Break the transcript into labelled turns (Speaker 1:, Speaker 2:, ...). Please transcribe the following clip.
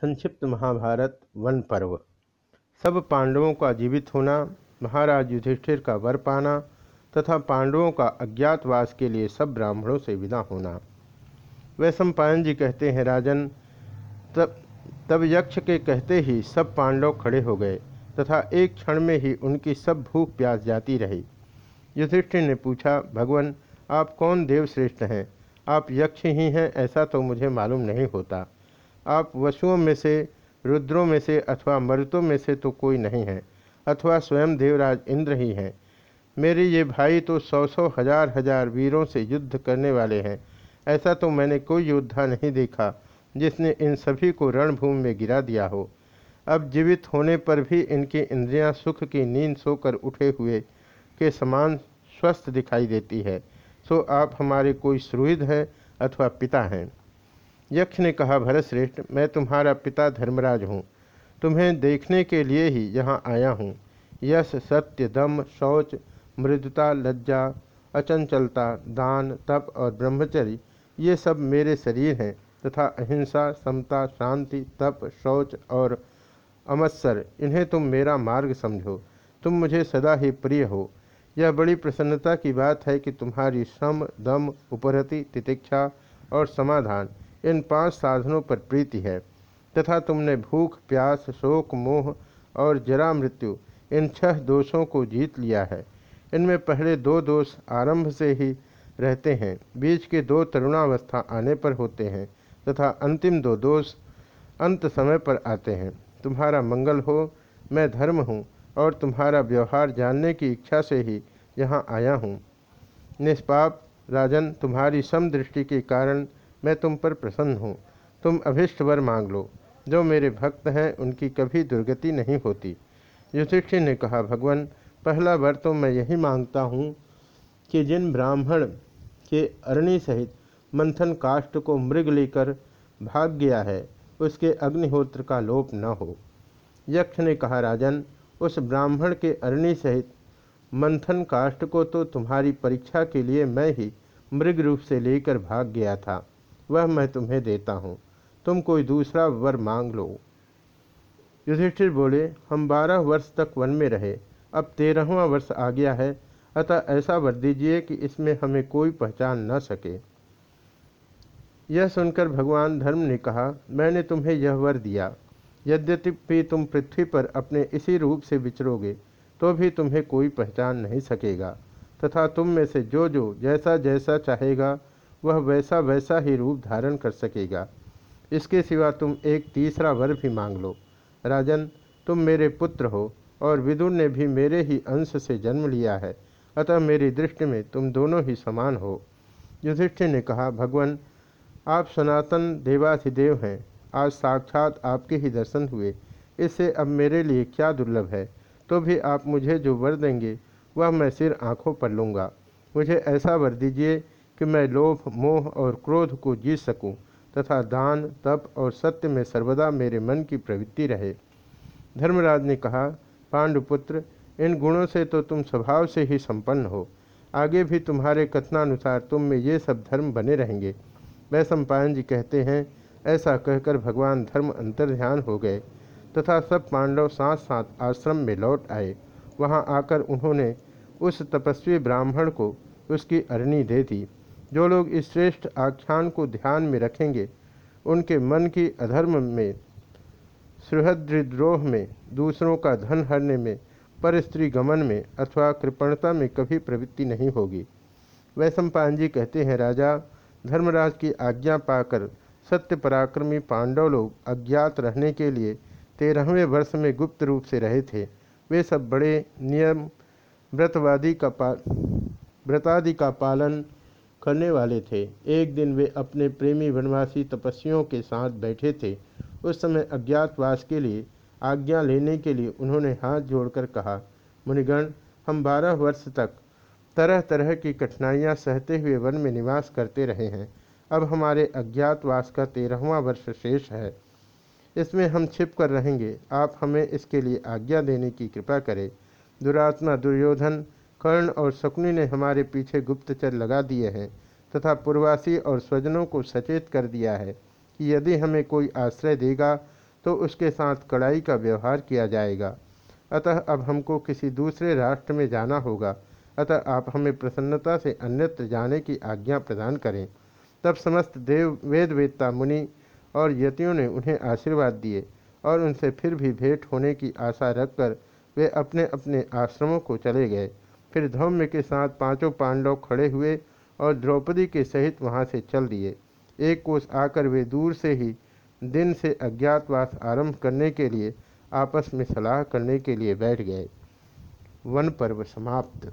Speaker 1: संक्षिप्त महाभारत वन पर्व। सब पांडवों का जीवित होना, महाराज युधिष्ठिर का वर पाना, तथा पांडवों का अज्ञातवास के लिए सब ब्राह्मणों से विदा होना। वैश्व पायन जी कहते हैं, राजन, तब तब यक्ष के कहते ही सब पांडव खड़े हो गए, तथा एक क्षण में ही उनकी सब भूख प्यास जाती रही। युधिष्ठिर ने पूछा, भगवान, आप कौन देवश्रेष्ठ हैं? आप यक्ष ही हैं, ऐसा तो मुझे मालूम नहीं होता। आप वसुओं में से, रुद्रों में से अथवा मरुतों में से तो कोई नहीं है, अथवा स्वयं देवराज इंद्र ही हैं। मेरे ये भाई तो सौ सौ हज़ार हज़ार वीरों से युद्ध करने वाले हैं। ऐसा तो मैंने कोई योद्धा नहीं देखा, जिसने इन सभी को रणभूमि में गिरा दिया हो। अब जीवित होने पर भी इनकी इंद्रियाँ सुख की नींद सोकर उठे हुए के समान स्वस्थ दिखाई देती है, सो आप हमारे कोई सुहृद हैं अथवा पिता हैं। यक्ष ने कहा, भरतश्रेष्ठ, मैं तुम्हारा पिता धर्मराज हूँ। तुम्हें देखने के लिए ही यहाँ आया हूँ। यश, सत्य, दम, शौच, मृदुता, लज्जा, अचंचलता, दान, तप और ब्रह्मचर्य, ये सब मेरे शरीर हैं तथा अहिंसा, समता, शांति, तप, शौच और अमत्सर, इन्हें तुम मेरा मार्ग समझो। तुम मुझे सदा ही प्रिय हो। यह बड़ी प्रसन्नता की बात है कि तुम्हारी श्रम, दम, उपरति, तितिक्षा और समाधान इन पाँच साधनों पर प्रीति है, तथा तुमने भूख, प्यास, शोक, मोह और जरा मृत्यु, इन छह दोषों को जीत लिया है। इनमें पहले दो दोष आरंभ से ही रहते हैं, बीच के दो तरुणावस्था आने पर होते हैं, तथा अंतिम दो दोष अंत समय पर आते हैं। तुम्हारा मंगल हो, मैं धर्म हूँ, और तुम्हारा व्यवहार जानने की इच्छा से ही यहाँ आया हूँ। निष्पाप राजन, तुम्हारी समदृष्टि के कारण मैं तुम पर प्रसन्न हूँ। तुम अभिष्ट वर मांग लो। जो मेरे भक्त हैं, उनकी कभी दुर्गति नहीं होती। युधिष्ठिर ने कहा, भगवान, पहला वर तो मैं यही माँगता हूँ कि जिन ब्राह्मण के अरणी सहित मंथन काष्ट को मृग लेकर भाग गया है, उसके अग्निहोत्र का लोप न हो। यक्ष ने कहा, राजन, उस ब्राह्मण के अरणी सहित मंथन काष्ट को तो तुम्हारी परीक्षा के लिए मैं ही मृग रूप से लेकर भाग गया था। वह मैं तुम्हें देता हूँ। तुम कोई दूसरा वर मांग लो। युधिष्ठिर बोले, हम बारह वर्ष तक वन में रहे, अब तेरहवा वर्ष आ गया है, अतः ऐसा वर दीजिए कि इसमें हमें कोई पहचान न सके। यह सुनकर भगवान धर्म ने कहा, मैंने तुम्हें यह वर दिया। यद्यपि तुम पृथ्वी पर अपने इसी रूप से विचरोगे तो भी तुम्हें कोई पहचान नहीं सकेगा। तथा तुम में से जो जो जैसा जैसा चाहेगा वह वैसा वैसा ही रूप धारण कर सकेगा। इसके सिवा तुम एक तीसरा वर भी मांग लो। राजन, तुम मेरे पुत्र हो और विदुर ने भी मेरे ही अंश से जन्म लिया है। अतः मेरी दृष्टि में तुम दोनों ही समान हो। युधिष्ठिर ने कहा, भगवान, आप सनातन देवाधिदेव हैं। आज साक्षात आपके ही दर्शन हुए। इससे अब मेरे लिए क्या दुर्लभ है? तो भी आप मुझे जो वर देंगे, वह मैं सिर आँखों पर लूँगा। मुझे ऐसा वर दीजिए कि मैं लोभ, मोह और क्रोध को जीत सकूँ तथा दान, तप और सत्य में सर्वदा मेरे मन की प्रवृत्ति रहे। धर्मराज ने कहा, पांडुपुत्र, इन गुणों से तो तुम स्वभाव से ही संपन्न हो। आगे भी तुम्हारे कथनानुसार तुम में ये सब धर्म बने रहेंगे। वैश्वपायन जी कहते हैं, ऐसा कहकर भगवान धर्म अंतर्ध्यान हो गए तथा सब पांडव साथ साथ आश्रम में लौट आए। वहाँ आकर उन्होंने उस तपस्वी ब्राह्मण को उसकी अरणी दे दी। जो लोग इस श्रेष्ठ आख्यान को ध्यान में रखेंगे, उनके मन की अधर्म में सुहृद्रोह में, दूसरों का धन हरने में पर स्त्री गमन में अथवा कृपणता में कभी प्रवृत्ति नहीं होगी। वैशंपायन जी कहते हैं, राजा, धर्मराज की आज्ञा पाकर सत्य पराक्रमी पांडव लोग अज्ञात रहने के लिए तेरहवें वर्ष में गुप्त रूप से रहे थे। वे सब बड़े नियम, व्रतवादी का पा, व्रतादि का पालन करने वाले थे। एक दिन वे अपने प्रेमी वनवासी तपस्वियों के साथ बैठे थे। उस समय अज्ञातवास के लिए आज्ञा लेने के लिए उन्होंने हाथ जोड़कर कहा, मुनिगण, हम बारह वर्ष तक तरह तरह की कठिनाइयाँ सहते हुए वन में निवास करते रहे हैं। अब हमारे अज्ञातवास का तेरहवा वर्ष शेष है। इसमें हम छिप कर रहेंगे। आप हमें इसके लिए आज्ञा देने की कृपा करें। दुरात्मा दुर्योधन कर्ण और शकुनी ने हमारे पीछे गुप्तचर लगा दिए हैं, तथा पूर्वासी और स्वजनों को सचेत कर दिया है कि यदि हमें कोई आश्रय देगा तो उसके साथ कड़ाई का व्यवहार किया जाएगा। अतः अब हमको किसी दूसरे राष्ट्र में जाना होगा। अतः आप हमें प्रसन्नता से अन्यत्र जाने की आज्ञा प्रदान करें। तब समस्त देव वेद वेदता मुनि और यतियों ने उन्हें आशीर्वाद दिए और उनसे फिर भी भेंट होने की आशा रखकर वे अपने अपने आश्रमों को चले गए। फिर धौम्य के साथ पाँचों पांडव खड़े हुए और द्रौपदी के सहित वहाँ से चल दिए। एक कोष आकर वे दूर से ही दिन से अज्ञातवास आरंभ करने के लिए आपस में सलाह करने के लिए बैठ गए। वन पर्व समाप्त।